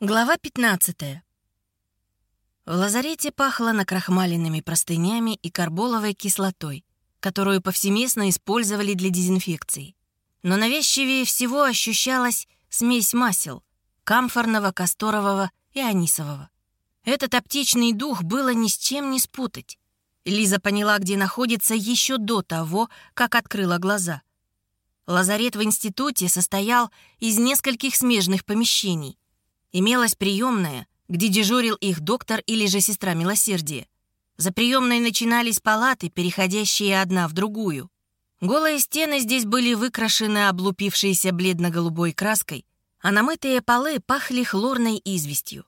Глава 15. В лазарете пахло накрахмаленными простынями и карболовой кислотой, которую повсеместно использовали для дезинфекции. Но навязчивее всего ощущалась смесь масел — камфорного, касторового и анисового. Этот аптечный дух было ни с чем не спутать. Лиза поняла, где находится еще до того, как открыла глаза. Лазарет в институте состоял из нескольких смежных помещений — Имелась приемная, где дежурил их доктор или же сестра милосердия. За приемной начинались палаты, переходящие одна в другую. Голые стены здесь были выкрашены облупившейся бледно-голубой краской, а намытые полы пахли хлорной известью.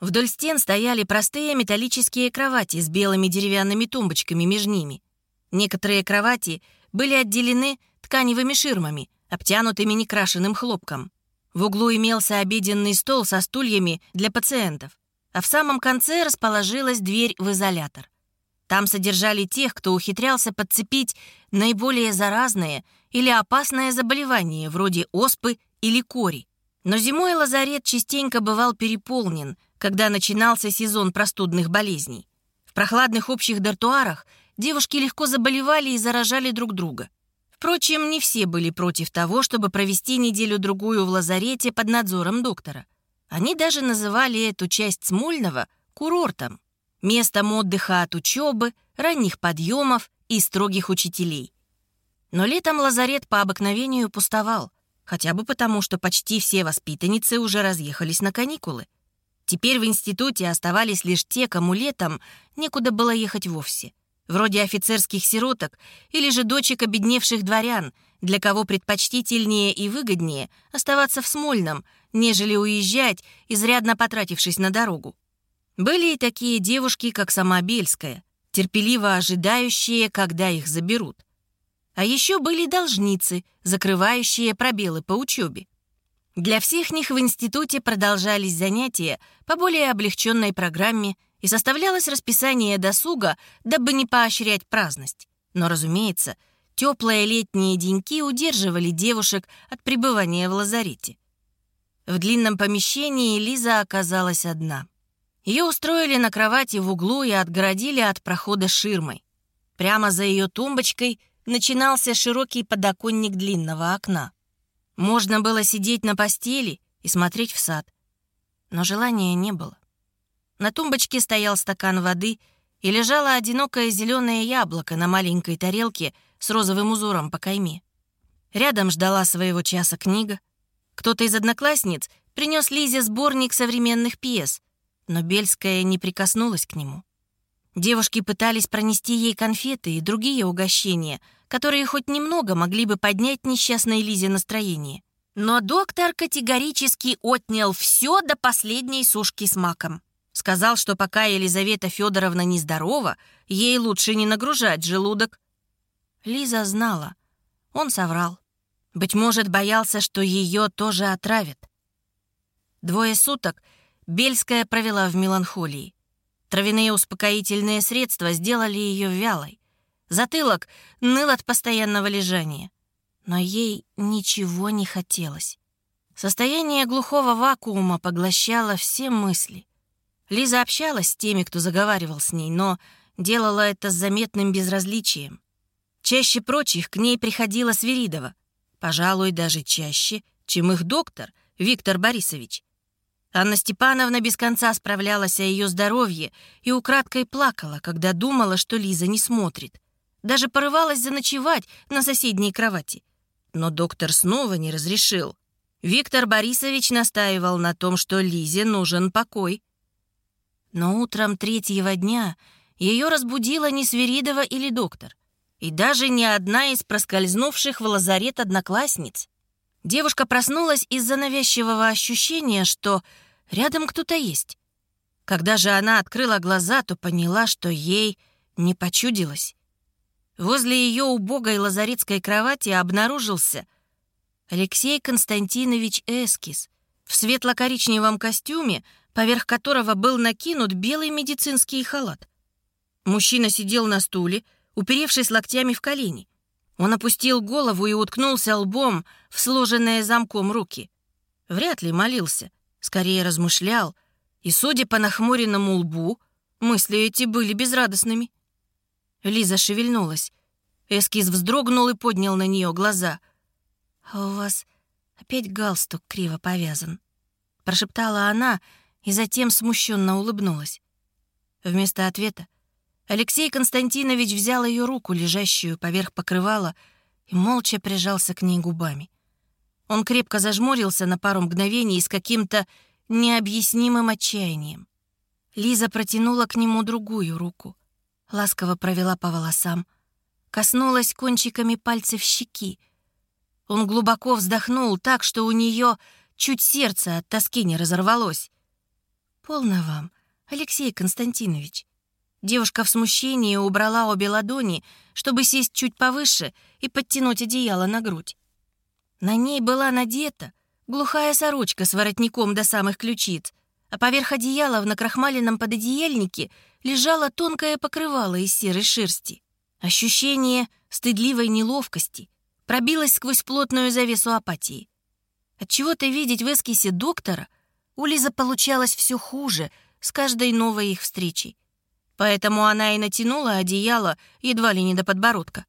Вдоль стен стояли простые металлические кровати с белыми деревянными тумбочками между ними. Некоторые кровати были отделены тканевыми ширмами, обтянутыми некрашенным хлопком. В углу имелся обеденный стол со стульями для пациентов, а в самом конце расположилась дверь в изолятор. Там содержали тех, кто ухитрялся подцепить наиболее заразное или опасное заболевание, вроде оспы или кори. Но зимой лазарет частенько бывал переполнен, когда начинался сезон простудных болезней. В прохладных общих дартуарах девушки легко заболевали и заражали друг друга. Впрочем, не все были против того, чтобы провести неделю-другую в лазарете под надзором доктора. Они даже называли эту часть Смольного курортом, местом отдыха от учебы, ранних подъемов и строгих учителей. Но летом лазарет по обыкновению пустовал, хотя бы потому, что почти все воспитанницы уже разъехались на каникулы. Теперь в институте оставались лишь те, кому летом некуда было ехать вовсе вроде офицерских сироток или же дочек обедневших дворян, для кого предпочтительнее и выгоднее оставаться в Смольном, нежели уезжать, изрядно потратившись на дорогу. Были и такие девушки, как сама Бельская, терпеливо ожидающие, когда их заберут. А еще были должницы, закрывающие пробелы по учебе. Для всех них в институте продолжались занятия по более облегченной программе и составлялось расписание досуга, дабы не поощрять праздность. Но, разумеется, теплые летние деньки удерживали девушек от пребывания в лазарете. В длинном помещении Лиза оказалась одна. Ее устроили на кровати в углу и отгородили от прохода ширмой. Прямо за ее тумбочкой начинался широкий подоконник длинного окна. Можно было сидеть на постели и смотреть в сад, но желания не было. На тумбочке стоял стакан воды и лежало одинокое зеленое яблоко на маленькой тарелке с розовым узором по кайме. Рядом ждала своего часа книга. Кто-то из одноклассниц принес Лизе сборник современных пьес, но Бельская не прикоснулась к нему. Девушки пытались пронести ей конфеты и другие угощения, которые хоть немного могли бы поднять несчастной Лизе настроение. Но доктор категорически отнял все до последней сушки с маком. Сказал, что пока Елизавета Федоровна нездорова, ей лучше не нагружать желудок. Лиза знала. Он соврал. Быть может, боялся, что ее тоже отравят. Двое суток Бельская провела в меланхолии. Травяные успокоительные средства сделали ее вялой. Затылок ныл от постоянного лежания. Но ей ничего не хотелось. Состояние глухого вакуума поглощало все мысли. Лиза общалась с теми, кто заговаривал с ней, но делала это с заметным безразличием. Чаще прочих к ней приходила Свиридова, пожалуй, даже чаще, чем их доктор Виктор Борисович. Анна Степановна без конца справлялась о ее здоровье и украдкой плакала, когда думала, что Лиза не смотрит. Даже порывалась заночевать на соседней кровати. Но доктор снова не разрешил. Виктор Борисович настаивал на том, что Лизе нужен покой. Но утром третьего дня ее разбудила не Свиридова или доктор, и даже не одна из проскользнувших в лазарет одноклассниц. Девушка проснулась из-за навязчивого ощущения, что рядом кто-то есть. Когда же она открыла глаза, то поняла, что ей не почудилось. Возле ее убогой лазаретской кровати обнаружился Алексей Константинович Эскис в светло-коричневом костюме, поверх которого был накинут белый медицинский халат. Мужчина сидел на стуле, уперевшись локтями в колени. Он опустил голову и уткнулся лбом в сложенные замком руки. Вряд ли молился. скорее размышлял, и, судя по нахмуренному лбу, мысли эти были безрадостными. Лиза шевельнулась. Эскиз вздрогнул и поднял на нее глаза. «А у вас опять галстук криво повязан», — прошептала она и затем смущенно улыбнулась. Вместо ответа Алексей Константинович взял ее руку, лежащую поверх покрывала, и молча прижался к ней губами. Он крепко зажмурился на пару мгновений с каким-то необъяснимым отчаянием. Лиза протянула к нему другую руку, ласково провела по волосам, коснулась кончиками пальцев щеки. Он глубоко вздохнул так, что у нее чуть сердце от тоски не разорвалось. «Полно вам, Алексей Константинович». Девушка в смущении убрала обе ладони, чтобы сесть чуть повыше и подтянуть одеяло на грудь. На ней была надета глухая сорочка с воротником до самых ключиц, а поверх одеяла в накрахмаленном пододеяльнике лежало тонкое покрывало из серой шерсти. Ощущение стыдливой неловкости пробилось сквозь плотную завесу апатии. Отчего-то видеть в эскисе доктора у Лизы получалось все хуже с каждой новой их встречей. Поэтому она и натянула одеяло едва ли не до подбородка.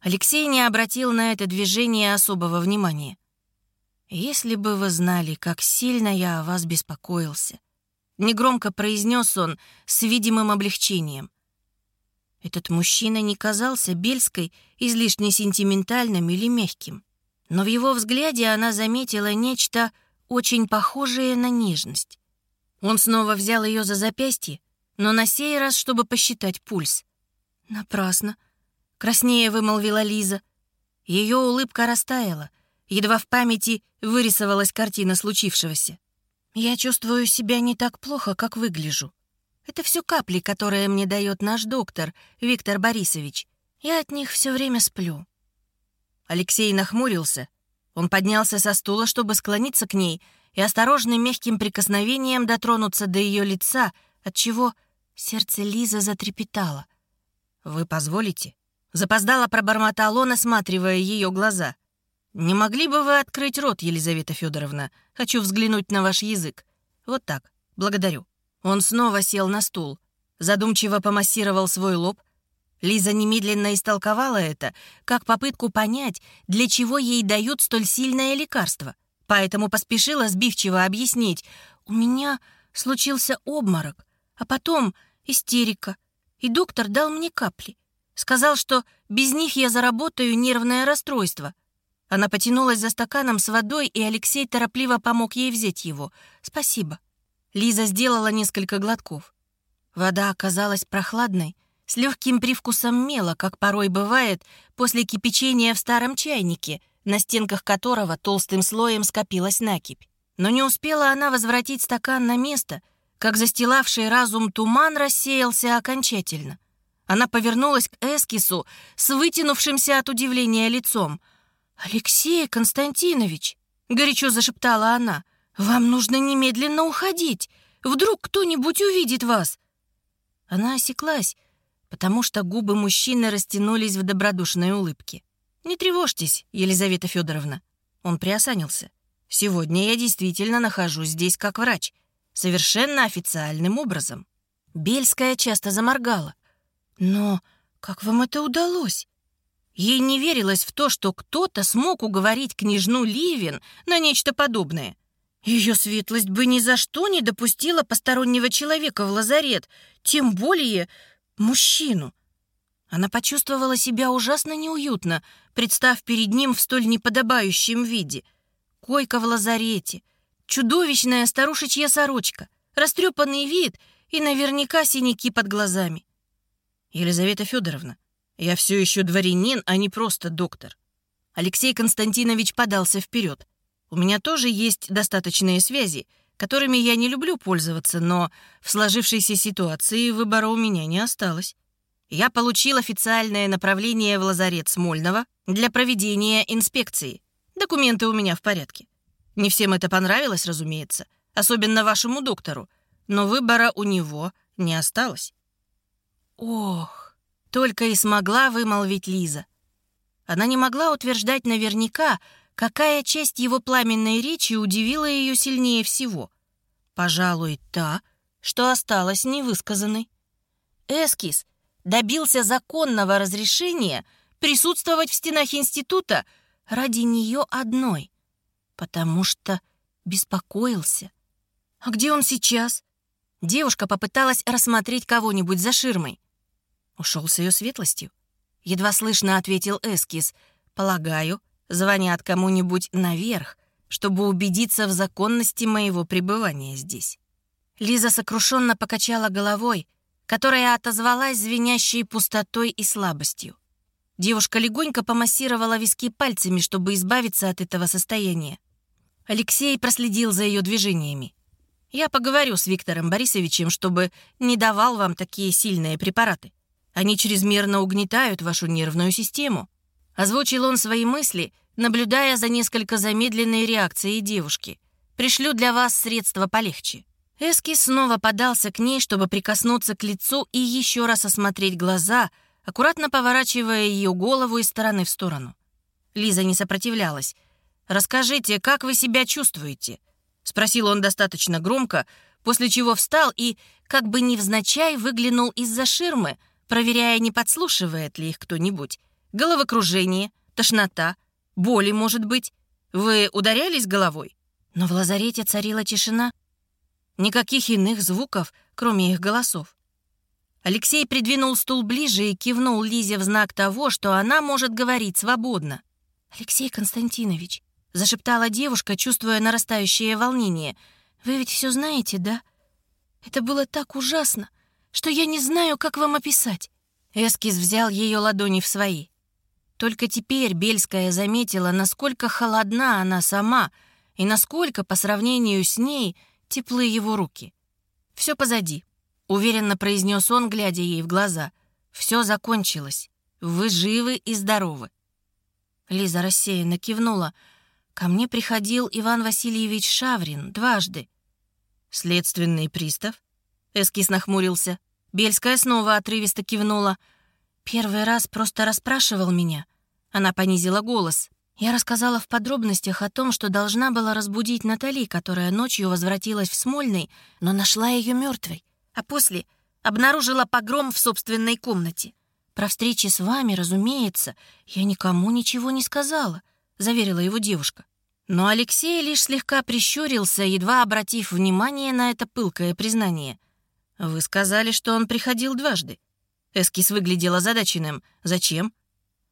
Алексей не обратил на это движение особого внимания. «Если бы вы знали, как сильно я о вас беспокоился», — негромко произнес он с видимым облегчением. Этот мужчина не казался Бельской излишне сентиментальным или мягким, но в его взгляде она заметила нечто очень похожее на нежность. Он снова взял ее за запястье, но на сей раз, чтобы посчитать пульс. «Напрасно», — краснее вымолвила Лиза. Ее улыбка растаяла — Едва в памяти вырисовалась картина случившегося. Я чувствую себя не так плохо, как выгляжу. Это все капли, которые мне дает наш доктор, Виктор Борисович. Я от них все время сплю. Алексей нахмурился. Он поднялся со стула, чтобы склониться к ней и осторожным мягким прикосновением дотронуться до ее лица, отчего сердце Лизы затрепетало. «Вы позволите?» Запоздало пробормотал он, осматривая ее глаза. «Не могли бы вы открыть рот, Елизавета Федоровна? Хочу взглянуть на ваш язык. Вот так. Благодарю». Он снова сел на стул, задумчиво помассировал свой лоб. Лиза немедленно истолковала это, как попытку понять, для чего ей дают столь сильное лекарство. Поэтому поспешила сбивчиво объяснить. «У меня случился обморок, а потом истерика, и доктор дал мне капли. Сказал, что без них я заработаю нервное расстройство. Она потянулась за стаканом с водой, и Алексей торопливо помог ей взять его. «Спасибо». Лиза сделала несколько глотков. Вода оказалась прохладной, с легким привкусом мела, как порой бывает после кипячения в старом чайнике, на стенках которого толстым слоем скопилась накипь. Но не успела она возвратить стакан на место, как застилавший разум туман рассеялся окончательно. Она повернулась к Эскису с вытянувшимся от удивления лицом. «Алексей Константинович!» — горячо зашептала она. «Вам нужно немедленно уходить! Вдруг кто-нибудь увидит вас!» Она осеклась, потому что губы мужчины растянулись в добродушной улыбке. «Не тревожьтесь, Елизавета Федоровна». Он приосанился. «Сегодня я действительно нахожусь здесь как врач. Совершенно официальным образом». Бельская часто заморгала. «Но как вам это удалось?» Ей не верилось в то, что кто-то смог уговорить княжну Ливин на нечто подобное. Ее светлость бы ни за что не допустила постороннего человека в лазарет, тем более мужчину. Она почувствовала себя ужасно неуютно, представ перед ним в столь неподобающем виде. Койка в лазарете, чудовищная старушечья сорочка, растрепанный вид и наверняка синяки под глазами. «Елизавета Федоровна, я все еще дворянин, а не просто доктор. Алексей Константинович подался вперед. У меня тоже есть достаточные связи, которыми я не люблю пользоваться, но в сложившейся ситуации выбора у меня не осталось. Я получил официальное направление в лазарет Смольного для проведения инспекции. Документы у меня в порядке. Не всем это понравилось, разумеется, особенно вашему доктору, но выбора у него не осталось. Ох, только и смогла вымолвить Лиза. Она не могла утверждать наверняка, какая часть его пламенной речи удивила ее сильнее всего. Пожалуй, та, что осталась невысказанной. Эскиз добился законного разрешения присутствовать в стенах института ради нее одной, потому что беспокоился. А где он сейчас? Девушка попыталась рассмотреть кого-нибудь за ширмой. Ушел с ее светлостью. Едва слышно ответил Эскиз. Полагаю, звонят кому-нибудь наверх, чтобы убедиться в законности моего пребывания здесь. Лиза сокрушенно покачала головой, которая отозвалась звенящей пустотой и слабостью. Девушка легонько помассировала виски пальцами, чтобы избавиться от этого состояния. Алексей проследил за ее движениями. Я поговорю с Виктором Борисовичем, чтобы не давал вам такие сильные препараты. Они чрезмерно угнетают вашу нервную систему». Озвучил он свои мысли, наблюдая за несколько замедленной реакцией девушки. «Пришлю для вас средства полегче». Эски снова подался к ней, чтобы прикоснуться к лицу и еще раз осмотреть глаза, аккуратно поворачивая ее голову из стороны в сторону. Лиза не сопротивлялась. «Расскажите, как вы себя чувствуете?» — спросил он достаточно громко, после чего встал и, как бы невзначай, выглянул из-за ширмы, проверяя, не подслушивает ли их кто-нибудь. Головокружение, тошнота, боли, может быть. Вы ударялись головой? Но в лазарете царила тишина. Никаких иных звуков, кроме их голосов. Алексей придвинул стул ближе и кивнул Лизе в знак того, что она может говорить свободно. «Алексей Константинович, — зашептала девушка, чувствуя нарастающее волнение. «Вы ведь все знаете, да? Это было так ужасно, что я не знаю, как вам описать». Эскиз взял ее ладони в свои. Только теперь Бельская заметила, насколько холодна она сама и насколько, по сравнению с ней, теплы его руки. «Все позади», — уверенно произнес он, глядя ей в глаза. «Все закончилось. Вы живы и здоровы». Лиза рассеянно кивнула — Ко мне приходил Иван Васильевич Шаврин дважды. Следственный пристав? Эскиз нахмурился. Бельская снова отрывисто кивнула. Первый раз просто расспрашивал меня. Она понизила голос. Я рассказала в подробностях о том, что должна была разбудить Натали, которая ночью возвратилась в Смольный, но нашла ее мертвой, а после обнаружила погром в собственной комнате. Про встречи с вами, разумеется, я никому ничего не сказала заверила его девушка. Но Алексей лишь слегка прищурился, едва обратив внимание на это пылкое признание. «Вы сказали, что он приходил дважды». Эскиз выглядел озадаченным. «Зачем?»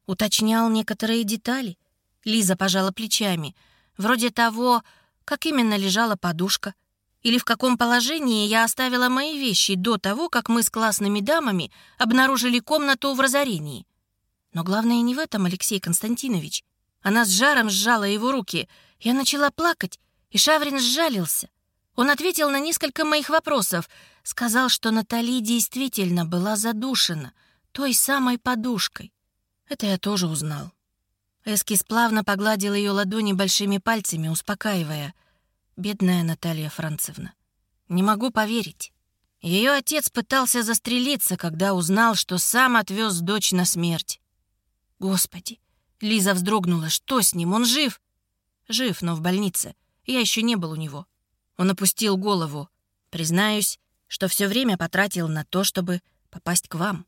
Уточнял некоторые детали. Лиза пожала плечами. Вроде того, как именно лежала подушка. Или в каком положении я оставила мои вещи до того, как мы с классными дамами обнаружили комнату в разорении. Но главное не в этом, Алексей Константинович. Она с жаром сжала его руки. Я начала плакать, и Шаврин сжалился. Он ответил на несколько моих вопросов. Сказал, что Натали действительно была задушена той самой подушкой. Это я тоже узнал. Эскиз плавно погладил ее ладони большими пальцами, успокаивая. «Бедная Наталья Францевна. Не могу поверить. Ее отец пытался застрелиться, когда узнал, что сам отвез дочь на смерть. Господи, Лиза вздрогнула. «Что с ним? Он жив?» «Жив, но в больнице. Я еще не был у него». Он опустил голову. «Признаюсь, что все время потратил на то, чтобы попасть к вам».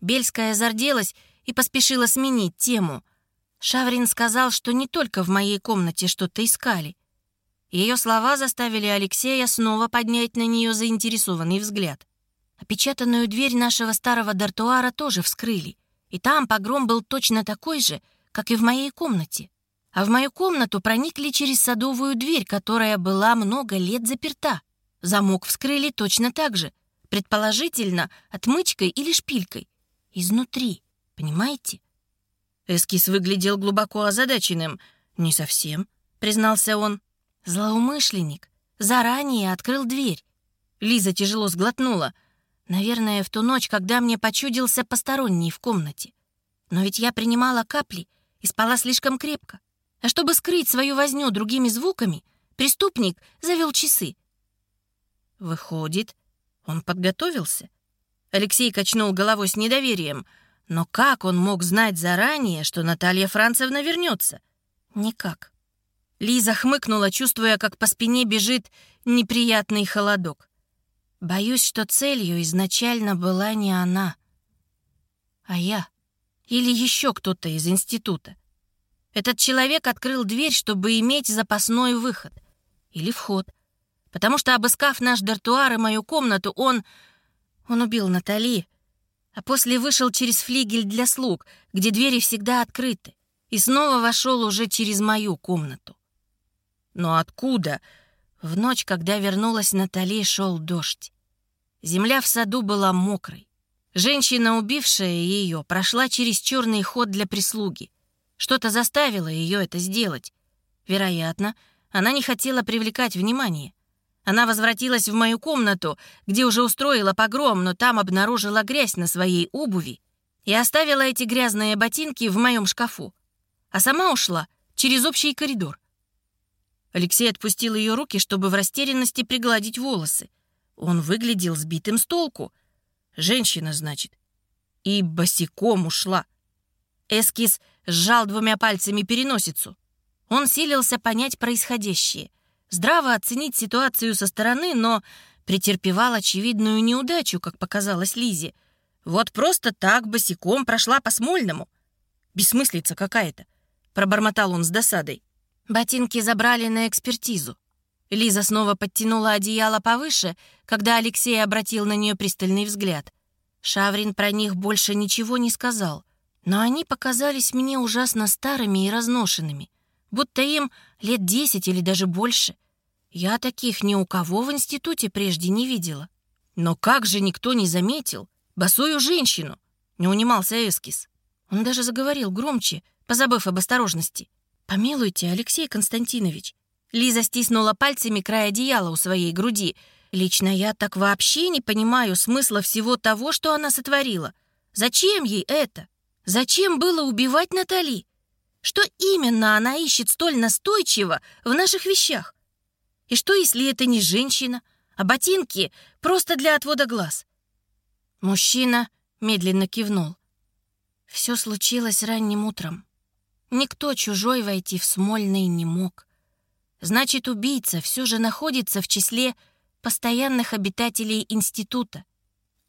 Бельская зарделась и поспешила сменить тему. Шаврин сказал, что не только в моей комнате что-то искали. Ее слова заставили Алексея снова поднять на нее заинтересованный взгляд. Опечатанную дверь нашего старого дартуара тоже вскрыли — и там погром был точно такой же, как и в моей комнате. А в мою комнату проникли через садовую дверь, которая была много лет заперта. Замок вскрыли точно так же, предположительно, отмычкой или шпилькой. Изнутри, понимаете? Эскиз выглядел глубоко озадаченным. «Не совсем», — признался он. «Злоумышленник заранее открыл дверь». Лиза тяжело сглотнула — Наверное, в ту ночь, когда мне почудился посторонний в комнате. Но ведь я принимала капли и спала слишком крепко. А чтобы скрыть свою возню другими звуками, преступник завел часы. Выходит, он подготовился? Алексей качнул головой с недоверием. Но как он мог знать заранее, что Наталья Францевна вернется? Никак. Лиза хмыкнула, чувствуя, как по спине бежит неприятный холодок. Боюсь, что целью изначально была не она, а я. Или еще кто-то из института. Этот человек открыл дверь, чтобы иметь запасной выход. Или вход. Потому что, обыскав наш дартуар и мою комнату, он... Он убил Натали, а после вышел через флигель для слуг, где двери всегда открыты, и снова вошел уже через мою комнату. Но откуда? В ночь, когда вернулась Натали, шел дождь. Земля в саду была мокрой. Женщина, убившая ее, прошла через черный ход для прислуги. Что-то заставило ее это сделать. Вероятно, она не хотела привлекать внимание. Она возвратилась в мою комнату, где уже устроила погром, но там обнаружила грязь на своей обуви и оставила эти грязные ботинки в моем шкафу. А сама ушла через общий коридор. Алексей отпустил ее руки, чтобы в растерянности пригладить волосы. Он выглядел сбитым с толку. Женщина, значит. И босиком ушла. Эскиз сжал двумя пальцами переносицу. Он силился понять происходящее, здраво оценить ситуацию со стороны, но претерпевал очевидную неудачу, как показалось Лизе. Вот просто так босиком прошла по Смольному. Бессмыслица какая-то, пробормотал он с досадой. Ботинки забрали на экспертизу. Лиза снова подтянула одеяло повыше, когда Алексей обратил на нее пристальный взгляд. Шаврин про них больше ничего не сказал, но они показались мне ужасно старыми и разношенными, будто им лет десять или даже больше. Я таких ни у кого в институте прежде не видела. Но как же никто не заметил босую женщину? Не унимался Эскис. Он даже заговорил громче, позабыв об осторожности. «Помилуйте, Алексей Константинович». Лиза стиснула пальцами край одеяла у своей груди. «Лично я так вообще не понимаю смысла всего того, что она сотворила. Зачем ей это? Зачем было убивать Натали? Что именно она ищет столь настойчиво в наших вещах? И что, если это не женщина, а ботинки просто для отвода глаз?» Мужчина медленно кивнул. Все случилось ранним утром. Никто чужой войти в Смольный не мог. Значит, убийца все же находится в числе постоянных обитателей института.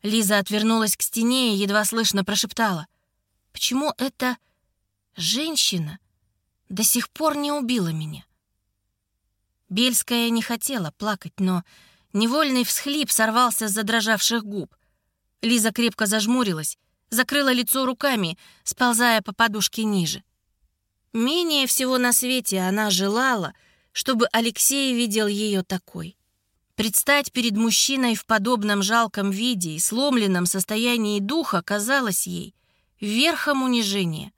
Лиза отвернулась к стене и едва слышно прошептала. «Почему эта женщина до сих пор не убила меня?» Бельская не хотела плакать, но невольный всхлип сорвался с задрожавших губ. Лиза крепко зажмурилась, закрыла лицо руками, сползая по подушке ниже. Менее всего на свете она желала, чтобы Алексей видел ее такой. Предстать перед мужчиной в подобном жалком виде и сломленном состоянии духа казалось ей верхом унижения.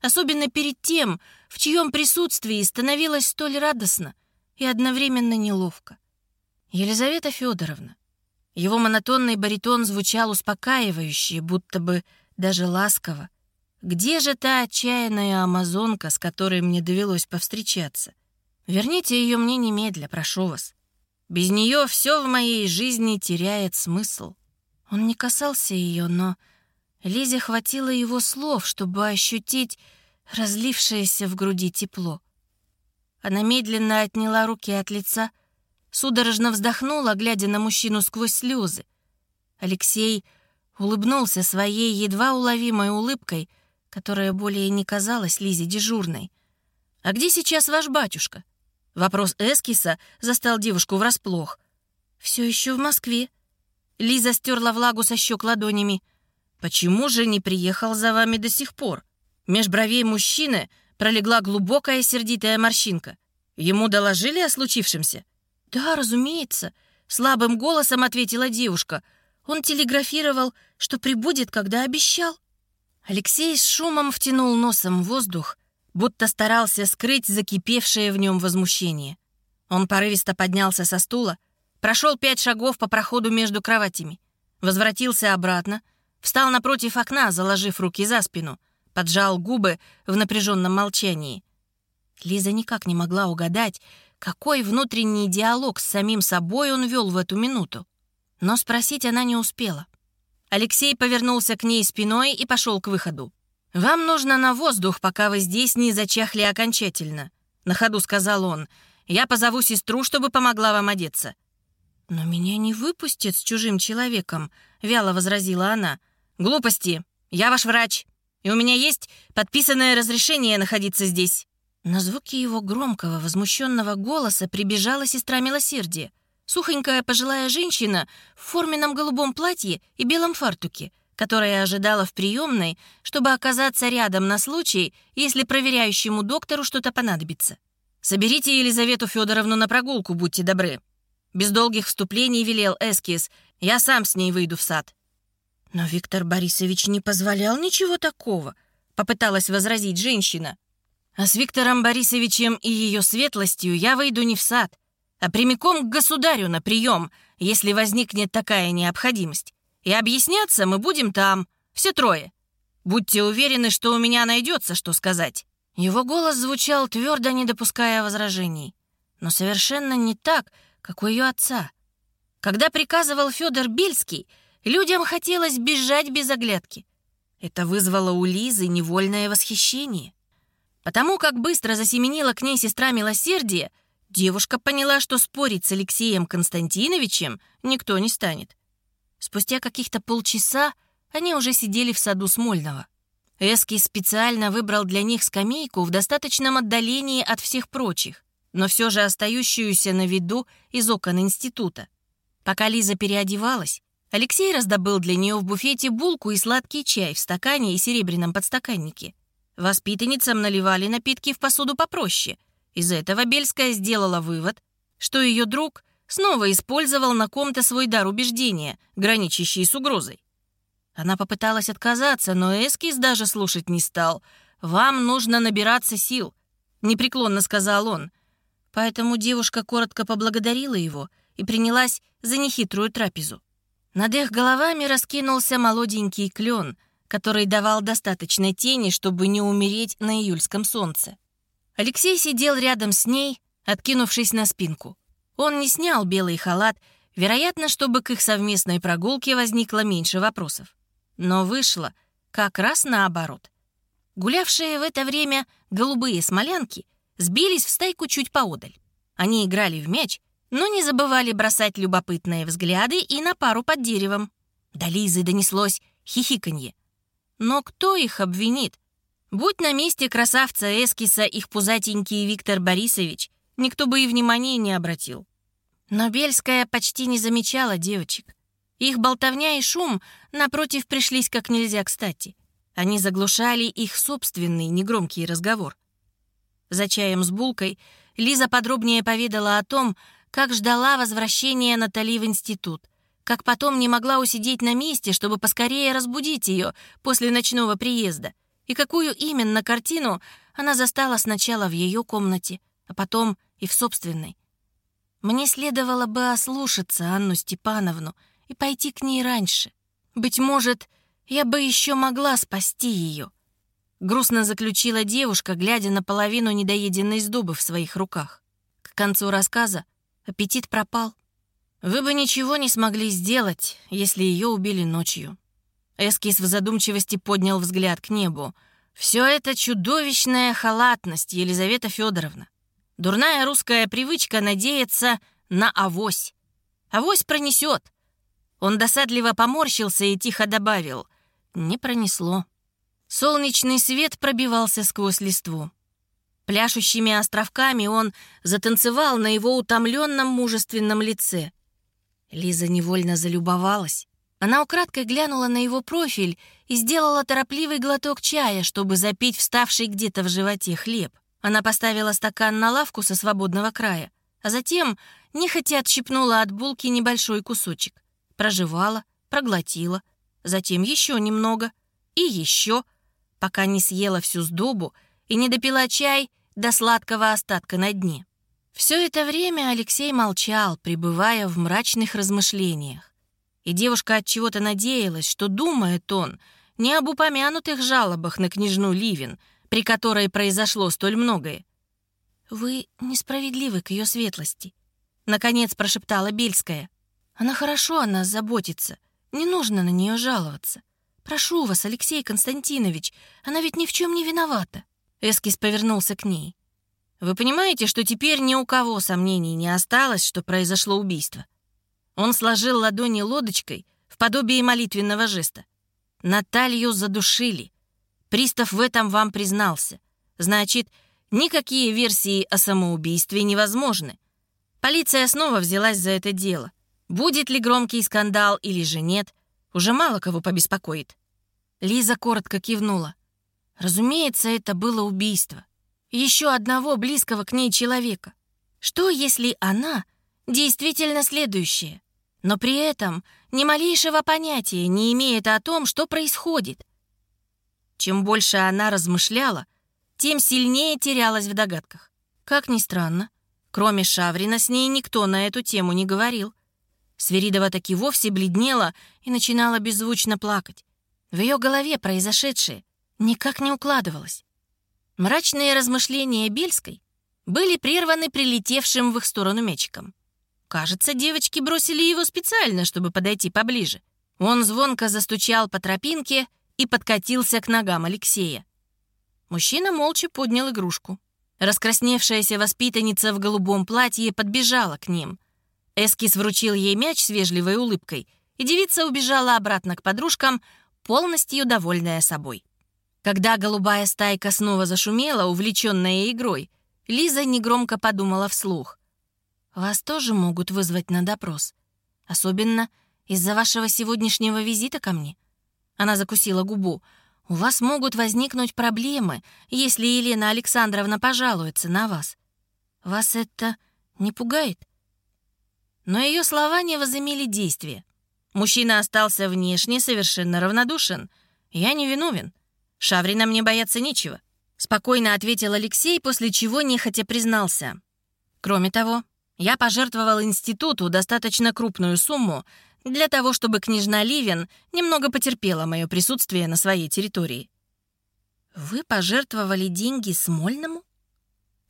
Особенно перед тем, в чьем присутствии становилось столь радостно и одновременно неловко. Елизавета Федоровна. Его монотонный баритон звучал успокаивающе, будто бы даже ласково. Где же та отчаянная амазонка, с которой мне довелось повстречаться? Верните ее мне немедля, прошу вас. Без нее все в моей жизни теряет смысл. Он не касался ее, но Лизе хватило его слов, чтобы ощутить разлившееся в груди тепло. Она медленно отняла руки от лица, судорожно вздохнула, глядя на мужчину сквозь слезы. Алексей улыбнулся своей едва уловимой улыбкой, которая более не казалась Лизе дежурной. «А где сейчас ваш батюшка?» Вопрос Эскиса застал девушку врасплох. «Все еще в Москве». Лиза стерла влагу со щек ладонями. «Почему же не приехал за вами до сих пор?» Меж бровей мужчины пролегла глубокая сердитая морщинка. Ему доложили о случившемся? «Да, разумеется», — слабым голосом ответила девушка. «Он телеграфировал, что прибудет, когда обещал». Алексей с шумом втянул носом воздух, будто старался скрыть закипевшее в нем возмущение. Он порывисто поднялся со стула, прошел пять шагов по проходу между кроватями, возвратился обратно, встал напротив окна, заложив руки за спину, поджал губы в напряженном молчании. Лиза никак не могла угадать, какой внутренний диалог с самим собой он вел в эту минуту. Но спросить она не успела. Алексей повернулся к ней спиной и пошел к выходу. «Вам нужно на воздух, пока вы здесь не зачахли окончательно. на ходу сказал он. «Я позову сестру, чтобы помогла вам одеться». «Но меня не выпустят с чужим человеком», — вяло возразила она. «Глупости. Я ваш врач, и у меня есть подписанное разрешение находиться здесь». На звуки его громкого, возмущенного голоса прибежала сестра милосердия. Сухонькая пожилая женщина в форменном голубом платье и белом фартуке, которая ожидала в приемной, чтобы оказаться рядом на случай, если проверяющему доктору что-то понадобится. «Соберите Елизавету Федоровну на прогулку, будьте добры». Без долгих вступлений велел Эскиз. «Я сам с ней выйду в сад». «Но Виктор Борисович не позволял ничего такого», — попыталась возразить женщина. «А с Виктором Борисовичем и ее светлостью я выйду не в сад, а прямиком к государю на прием, если возникнет такая необходимость. И объясняться мы будем там, все трое. Будьте уверены, что у меня найдется, что сказать». Его голос звучал твердо, не допуская возражений. Но совершенно не так, как у ее отца. Когда приказывал Федор Бельский, людям хотелось бежать без оглядки. Это вызвало у Лизы невольное восхищение. Потому как быстро засеменила к ней сестра милосердия, девушка поняла, что спорить с Алексеем Константиновичем никто не станет. Спустя каких-то полчаса они уже сидели в саду Смольного. Эски специально выбрал для них скамейку в достаточном отдалении от всех прочих, но все же остающуюся на виду из окон института. Пока Лиза переодевалась, Алексей раздобыл для нее в буфете булку и сладкий чай в стакане и серебряном подстаканнике. Воспитанницам наливали напитки в посуду попроще. Из этого Бельская сделала вывод, что ее друг снова использовал на ком-то свой дар убеждения, граничащий с угрозой. Она попыталась отказаться, но эскиз даже слушать не стал. «Вам нужно набираться сил», — непреклонно сказал он. Поэтому девушка коротко поблагодарила его и принялась за нехитрую трапезу. Над их головами раскинулся молоденький клен, который давал достаточно тени, чтобы не умереть на июльском солнце. Алексей сидел рядом с ней, откинувшись на спинку. Он не снял белый халат, вероятно, чтобы к их совместной прогулке возникло меньше вопросов. Но вышло как раз наоборот. Гулявшие в это время голубые смолянки сбились в стайку чуть поодаль. Они играли в мяч, но не забывали бросать любопытные взгляды и на пару под деревом. До Лизы донеслось хихиканье. Но кто их обвинит? Будь на месте красавца Эскиса их пузатенький Виктор Борисович, никто бы и внимания не обратил. Но Бельская почти не замечала девочек. Их болтовня и шум, напротив, пришлись как нельзя кстати. Они заглушали их собственный негромкий разговор. За чаем с булкой Лиза подробнее поведала о том, как ждала возвращения Натали в институт, как потом не могла усидеть на месте, чтобы поскорее разбудить ее после ночного приезда, и какую именно картину она застала сначала в ее комнате, а потом и в собственной. Мне следовало бы ослушаться Анну Степановну — и пойти к ней раньше. Быть может, я бы еще могла спасти ее. Грустно заключила девушка, глядя на половину недоеденной сдобы в своих руках. К концу рассказа аппетит пропал. Вы бы ничего не смогли сделать, если ее убили ночью. Эскиз в задумчивости поднял взгляд к небу. Все это чудовищная халатность, Елизавета Федоровна. Дурная русская привычка надеяться на авось. Авось пронесет. Он досадливо поморщился и тихо добавил. Не пронесло. Солнечный свет пробивался сквозь листву. Пляшущими островками он затанцевал на его утомленном мужественном лице. Лиза невольно залюбовалась. Она украдкой глянула на его профиль и сделала торопливый глоток чая, чтобы запить вставший где-то в животе хлеб. Она поставила стакан на лавку со свободного края, а затем нехотя отщипнула от булки небольшой кусочек прожевала, проглотила, затем еще немного и еще, пока не съела всю сдобу и не допила чай до сладкого остатка на дне. Все это время Алексей молчал, пребывая в мрачных размышлениях. И девушка от чего-то надеялась, что думает он не об упомянутых жалобах на княжну Ливин, при которой произошло столь многое. «Вы несправедливы к ее светлости», — наконец прошептала Бельская. Она хорошо о нас заботится. Не нужно на нее жаловаться. Прошу вас, Алексей Константинович, она ведь ни в чем не виновата». Эскис повернулся к ней. Вы понимаете, что теперь ни у кого сомнений не осталось, что произошло убийство? Он сложил ладони лодочкой в подобие молитвенного жеста. Наталью задушили. Пристав в этом вам признался. Значит, никакие версии о самоубийстве невозможны. Полиция снова взялась за это дело. Будет ли громкий скандал или же нет, уже мало кого побеспокоит. Лиза коротко кивнула. Разумеется, это было убийство. Еще одного близкого к ней человека. Что, если она действительно следующая, но при этом ни малейшего понятия не имеет о том, что происходит? Чем больше она размышляла, тем сильнее терялась в догадках. Как ни странно, кроме Шаврина с ней никто на эту тему не говорил. Сверидова таки вовсе бледнела и начинала беззвучно плакать. В ее голове произошедшее никак не укладывалось. Мрачные размышления Бельской были прерваны прилетевшим в их сторону мячиком. Кажется, девочки бросили его специально, чтобы подойти поближе. Он звонко застучал по тропинке и подкатился к ногам Алексея. Мужчина молча поднял игрушку. Раскрасневшаяся воспитанница в голубом платье подбежала к ним. Эскис вручил ей мяч с вежливой улыбкой, и девица убежала обратно к подружкам, полностью довольная собой. Когда голубая стайка снова зашумела, увлеченная игрой, Лиза негромко подумала вслух. «Вас тоже могут вызвать на допрос. Особенно из-за вашего сегодняшнего визита ко мне». Она закусила губу. «У вас могут возникнуть проблемы, если Елена Александровна пожалуется на вас. Вас это не пугает?» Но ее слова не возымели действия. Мужчина остался внешне совершенно равнодушен. «Я не виновен. Шаврина мне бояться нечего», — спокойно ответил Алексей, после чего нехотя признался. «Кроме того, я пожертвовал институту достаточно крупную сумму для того, чтобы княжна Ливен немного потерпела мое присутствие на своей территории». «Вы пожертвовали деньги Смольному?»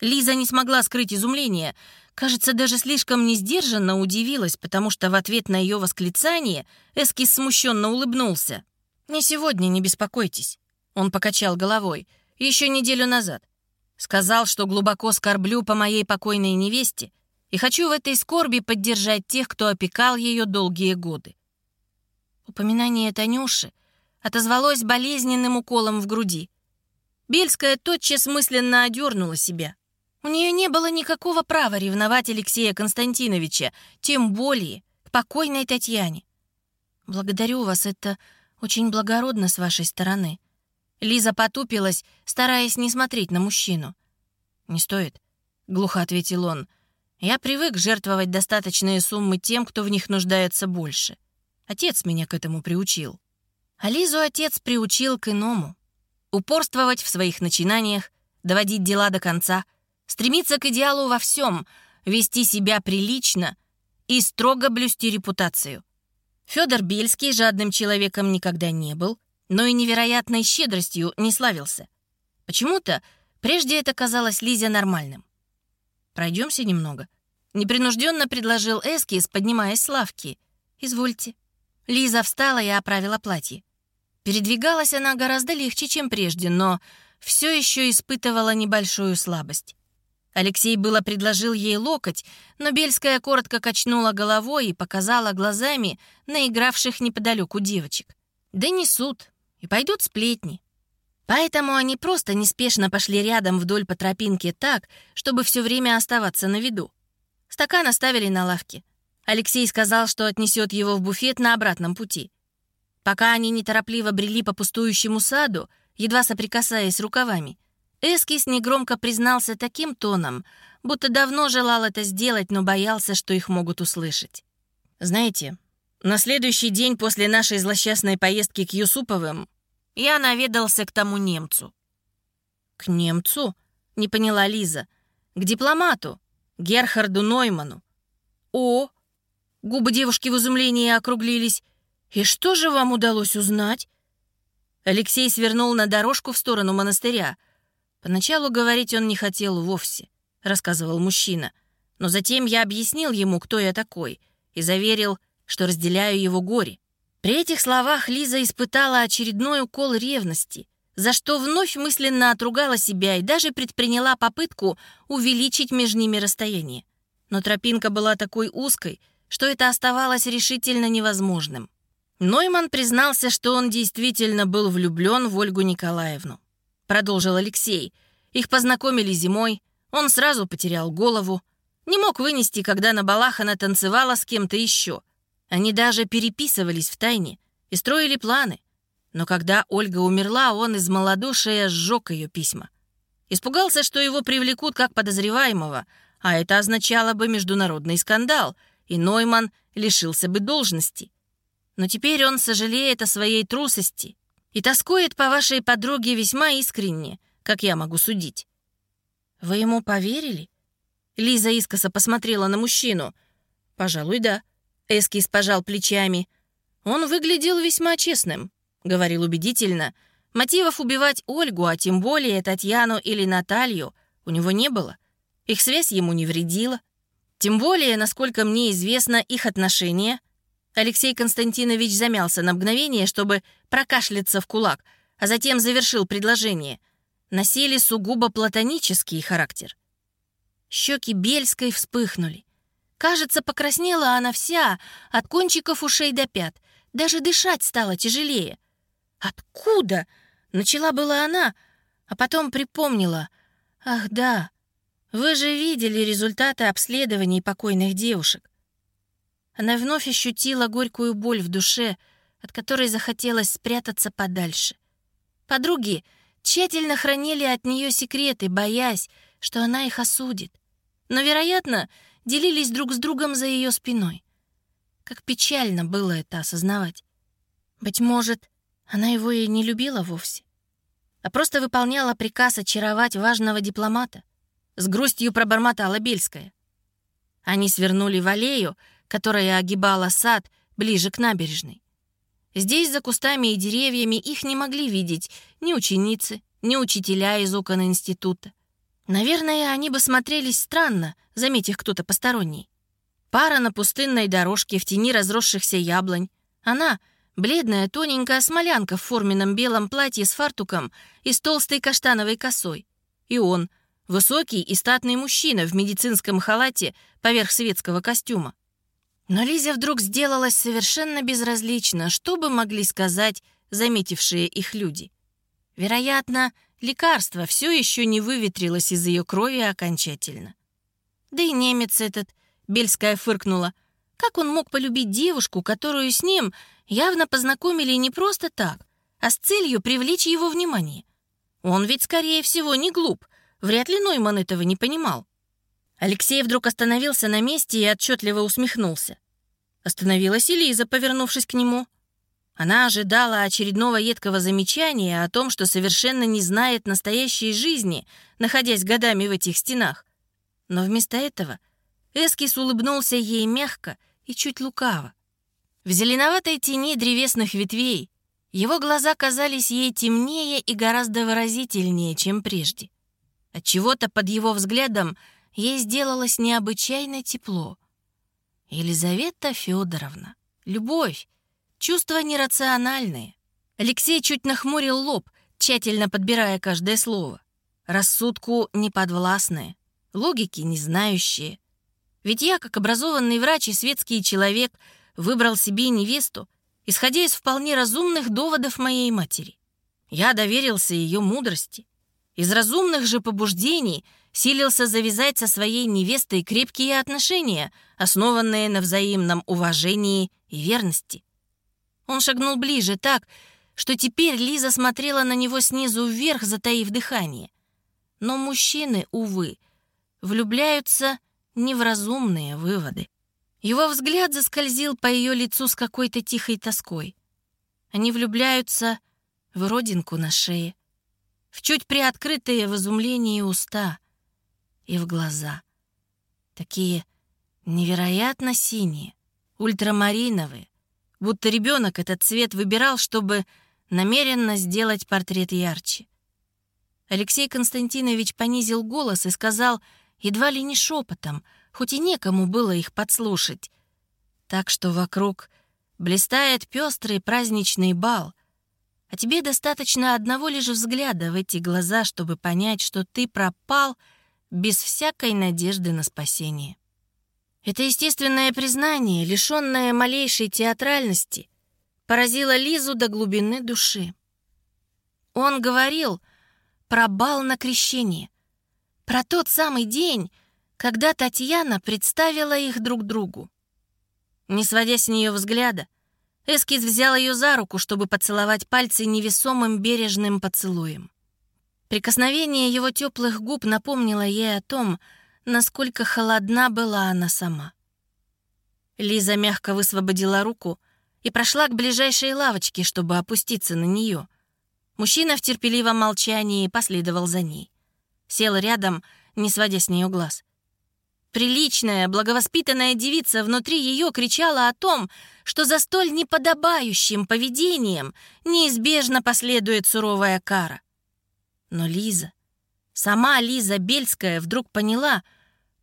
Лиза не смогла скрыть изумление. Кажется, даже слишком несдержанно удивилась, потому что в ответ на ее восклицание Эскис смущенно улыбнулся. «Не сегодня, не беспокойтесь. Он покачал головой. «Еще неделю назад. Сказал, что глубоко скорблю по моей покойной невесте и хочу в этой скорби поддержать тех, кто опекал ее долгие годы». Упоминание Танюши отозвалось болезненным уколом в груди. Бельская тотчас мысленно одернула себя. У нее не было никакого права ревновать Алексея Константиновича, тем более к покойной Татьяне. «Благодарю вас, это очень благородно с вашей стороны», Лиза потупилась, стараясь не смотреть на мужчину. «Не стоит», — глухо ответил он. «Я привык жертвовать достаточные суммы тем, кто в них нуждается больше. Отец меня к этому приучил». А Лизу отец приучил к иному. Упорствовать в своих начинаниях, доводить дела до конца, стремиться к идеалу во всем, вести себя прилично и строго блюсти репутацию. Федор Бельский жадным человеком никогда не был — но и невероятной щедростью не славился. Почему-то прежде это казалось Лизе нормальным. «Пройдемся немного», — непринужденно предложил Эскис, поднимаясь с лавки. «Извольте». Лиза встала и оправила платье. Передвигалась она гораздо легче, чем прежде, но все еще испытывала небольшую слабость. Алексей было предложил ей локоть, но Бельская коротко качнула головой и показала глазами на игравших неподалеку девочек. «Да несут, и пойдут сплетни. Поэтому они просто неспешно пошли рядом вдоль по тропинке так, чтобы все время оставаться на виду. Стакан оставили на лавке. Алексей сказал, что отнесет его в буфет на обратном пути. Пока они неторопливо брели по пустующему саду, едва соприкасаясь рукавами, Эскис негромко признался таким тоном, будто давно желал это сделать, но боялся, что их могут услышать. «Знаете, на следующий день после нашей злосчастной поездки к Юсуповым я наведался к тому немцу. «К немцу?» — не поняла Лиза. «К дипломату, Герхарду Нойману». «О!» — губы девушки в изумлении округлились. «И что же вам удалось узнать?» Алексей свернул на дорожку в сторону монастыря. Поначалу говорить он не хотел вовсе, рассказывал мужчина. Но затем я объяснил ему, кто я такой, и заверил, что разделяю его горе. При этих словах Лиза испытала очередной укол ревности, за что вновь мысленно отругала себя и даже предприняла попытку увеличить между ними расстояние. Но тропинка была такой узкой, что это оставалось решительно невозможным. Нойман признался, что он действительно был влюблен в Ольгу Николаевну. Продолжил Алексей. Их познакомили зимой, он сразу потерял голову. Не мог вынести, когда на балах она танцевала с кем-то еще. Они даже переписывались в тайне и строили планы. Но когда Ольга умерла, он из малодушия сжег ее письма. Испугался, что его привлекут как подозреваемого, а это означало бы международный скандал, и Нойман лишился бы должности. Но теперь он сожалеет о своей трусости и тоскует по вашей подруге весьма искренне, как я могу судить. Вы ему поверили? Лиза искоса посмотрела на мужчину. Пожалуй, да. Эскис пожал плечами. Он выглядел весьма честным, говорил убедительно. Мотивов убивать Ольгу, а тем более Татьяну или Наталью, у него не было. Их связь ему не вредила. Тем более, насколько мне известно, их отношения... Алексей Константинович замялся на мгновение, чтобы прокашляться в кулак, а затем завершил предложение. Носили сугубо платонический характер. Щеки Бельской вспыхнули. Кажется, покраснела она вся, от кончиков ушей до пят. Даже дышать стало тяжелее. «Откуда?» — начала была она, а потом припомнила. «Ах да, вы же видели результаты обследований покойных девушек. Она вновь ощутила горькую боль в душе, от которой захотелось спрятаться подальше. Подруги тщательно хранили от нее секреты, боясь, что она их осудит. Но, вероятно, делились друг с другом за ее спиной. Как печально было это осознавать. Быть может, она его и не любила вовсе, а просто выполняла приказ очаровать важного дипломата. С грустью пробормотала Бельская. Они свернули в аллею, которая огибала сад ближе к набережной. Здесь, за кустами и деревьями, их не могли видеть ни ученицы, ни учителя из окон института. Наверное, они бы смотрелись странно, заметив кто-то посторонний. Пара на пустынной дорожке в тени разросшихся яблонь. Она — бледная, тоненькая смолянка в форменном белом платье с фартуком и с толстой каштановой косой. И он Высокий и статный мужчина в медицинском халате поверх светского костюма. Но Лизе вдруг сделалось совершенно безразлично, что бы могли сказать заметившие их люди. Вероятно, лекарство все еще не выветрилось из ее крови окончательно. Да и немец этот, Бельская фыркнула, как он мог полюбить девушку, которую с ним явно познакомили не просто так, а с целью привлечь его внимание? Он ведь, скорее всего, не глуп — Вряд ли Нойман этого не понимал. Алексей вдруг остановился на месте и отчетливо усмехнулся. Остановилась и Лиза, повернувшись к нему. Она ожидала очередного едкого замечания о том, что совершенно не знает настоящей жизни, находясь годами в этих стенах. Но вместо этого Эскис улыбнулся ей мягко и чуть лукаво. В зеленоватой тени древесных ветвей его глаза казались ей темнее и гораздо выразительнее, чем прежде. От чего-то под его взглядом ей сделалось необычайно тепло. Елизавета Федоровна, любовь, чувства нерациональные. Алексей чуть нахмурил лоб, тщательно подбирая каждое слово. Рассудку неподвластные, логики не знающие. Ведь я, как образованный врач и светский человек, выбрал себе невесту, исходя из вполне разумных доводов моей матери. Я доверился ее мудрости, из разумных же побуждений силился завязать со своей невестой крепкие отношения, основанные на взаимном уважении и верности. Он шагнул ближе так, что теперь Лиза смотрела на него снизу вверх, затаив дыхание. Но мужчины, увы, влюбляются не в разумные выводы. Его взгляд заскользил по ее лицу с какой-то тихой тоской. Они влюбляются в родинку на шее, в чуть приоткрытые в изумлении уста и в глаза. Такие невероятно синие, ультрамариновые, будто ребенок этот цвет выбирал, чтобы намеренно сделать портрет ярче. Алексей Константинович понизил голос и сказал едва ли не шепотом, хоть и некому было их подслушать. Так что вокруг блистает пестрый праздничный бал, а тебе достаточно одного лишь взгляда в эти глаза, чтобы понять, что ты пропал без всякой надежды на спасение. Это естественное признание, лишенное малейшей театральности, поразило Лизу до глубины души. Он говорил про бал на крещение, про тот самый день, когда Татьяна представила их друг другу. Не сводя с нее взгляда, Эскиз взял ее за руку, чтобы поцеловать пальцы невесомым бережным поцелуем. Прикосновение его теплых губ напомнило ей о том, насколько холодна была она сама. Лиза мягко высвободила руку и прошла к ближайшей лавочке, чтобы опуститься на нее. Мужчина в терпеливом молчании последовал за ней. Сел рядом, не сводя с нее глаз. Приличная, благовоспитанная девица внутри ее кричала о том, что за столь неподобающим поведением неизбежно последует суровая кара. Но Лиза, сама Лиза Бельская вдруг поняла,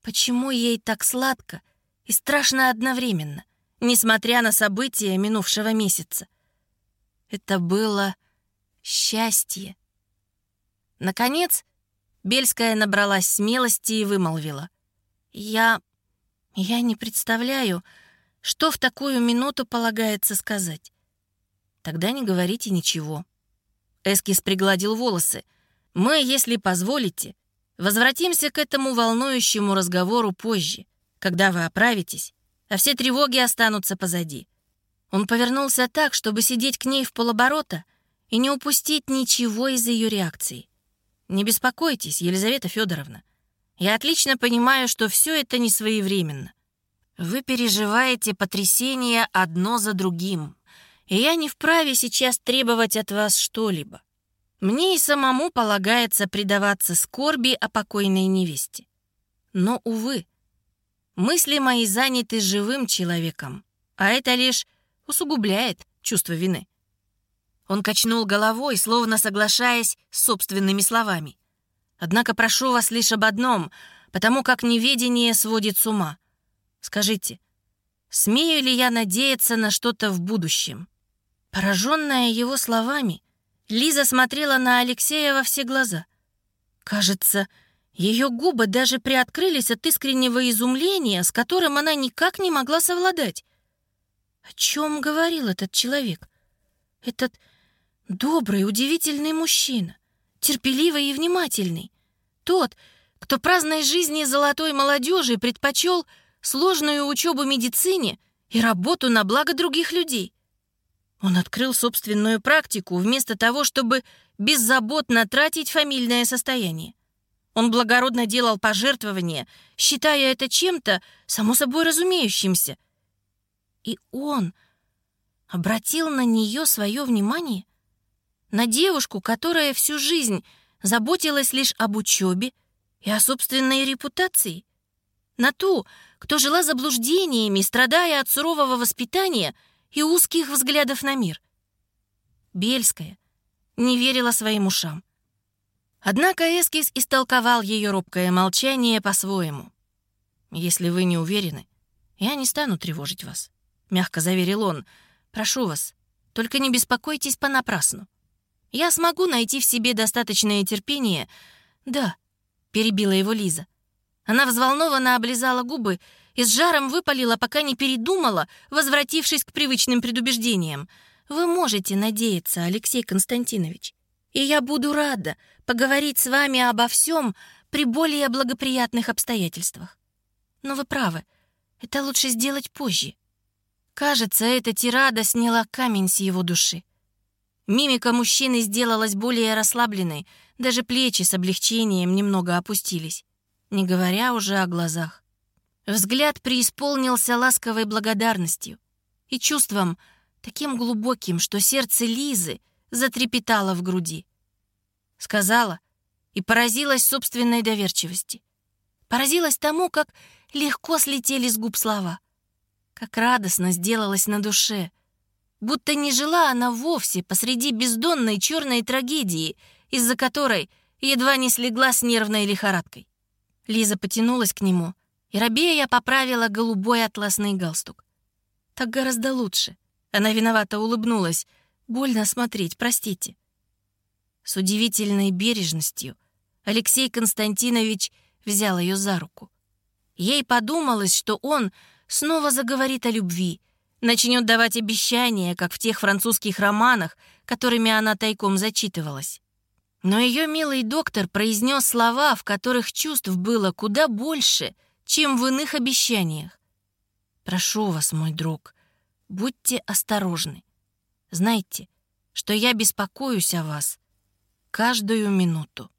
почему ей так сладко и страшно одновременно, несмотря на события минувшего месяца. Это было счастье. Наконец, Бельская набралась смелости и вымолвила. Я... я не представляю, что в такую минуту полагается сказать. Тогда не говорите ничего. Эскис пригладил волосы. Мы, если позволите, возвратимся к этому волнующему разговору позже, когда вы оправитесь, а все тревоги останутся позади. Он повернулся так, чтобы сидеть к ней в полоборота и не упустить ничего из ее реакции. «Не беспокойтесь, Елизавета Федоровна. Я отлично понимаю, что все это не своевременно. Вы переживаете потрясения одно за другим, и я не вправе сейчас требовать от вас что-либо. Мне и самому полагается предаваться скорби о покойной невесте. Но, увы, мысли мои заняты живым человеком, а это лишь усугубляет чувство вины. Он качнул головой, словно соглашаясь с собственными словами. Однако прошу вас лишь об одном, потому как неведение сводит с ума. Скажите, смею ли я надеяться на что-то в будущем?» Пораженная его словами, Лиза смотрела на Алексея во все глаза. Кажется, ее губы даже приоткрылись от искреннего изумления, с которым она никак не могла совладать. О чем говорил этот человек? Этот добрый, удивительный мужчина терпеливый и внимательный. Тот, кто праздной жизни золотой молодежи предпочел сложную учебу медицине и работу на благо других людей. Он открыл собственную практику вместо того, чтобы беззаботно тратить фамильное состояние. Он благородно делал пожертвования, считая это чем-то само собой разумеющимся. И он обратил на нее свое внимание — на девушку, которая всю жизнь заботилась лишь об учебе и о собственной репутации, на ту, кто жила заблуждениями, страдая от сурового воспитания и узких взглядов на мир. Бельская не верила своим ушам. Однако Эскиз истолковал ее робкое молчание по-своему. «Если вы не уверены, я не стану тревожить вас», — мягко заверил он. «Прошу вас, только не беспокойтесь понапрасну. Я смогу найти в себе достаточное терпение. Да, перебила его Лиза. Она взволнованно облизала губы и с жаром выпалила, пока не передумала, возвратившись к привычным предубеждениям. Вы можете надеяться, Алексей Константинович. И я буду рада поговорить с вами обо всем при более благоприятных обстоятельствах. Но вы правы, это лучше сделать позже. Кажется, эта тирада сняла камень с его души. Мимика мужчины сделалась более расслабленной, даже плечи с облегчением немного опустились, не говоря уже о глазах. Взгляд преисполнился ласковой благодарностью и чувством таким глубоким, что сердце Лизы затрепетало в груди. Сказала и поразилась собственной доверчивости. Поразилась тому, как легко слетели с губ слова, как радостно сделалось на душе — будто не жила она вовсе посреди бездонной черной трагедии, из-за которой едва не слегла с нервной лихорадкой. Лиза потянулась к нему, и Рабея поправила голубой атласный галстук. Так гораздо лучше. Она виновато улыбнулась. Больно смотреть, простите». С удивительной бережностью Алексей Константинович взял ее за руку. Ей подумалось, что он снова заговорит о любви, начнет давать обещания, как в тех французских романах, которыми она тайком зачитывалась. Но ее милый доктор произнес слова, в которых чувств было куда больше, чем в иных обещаниях. «Прошу вас, мой друг, будьте осторожны. Знайте, что я беспокоюсь о вас каждую минуту».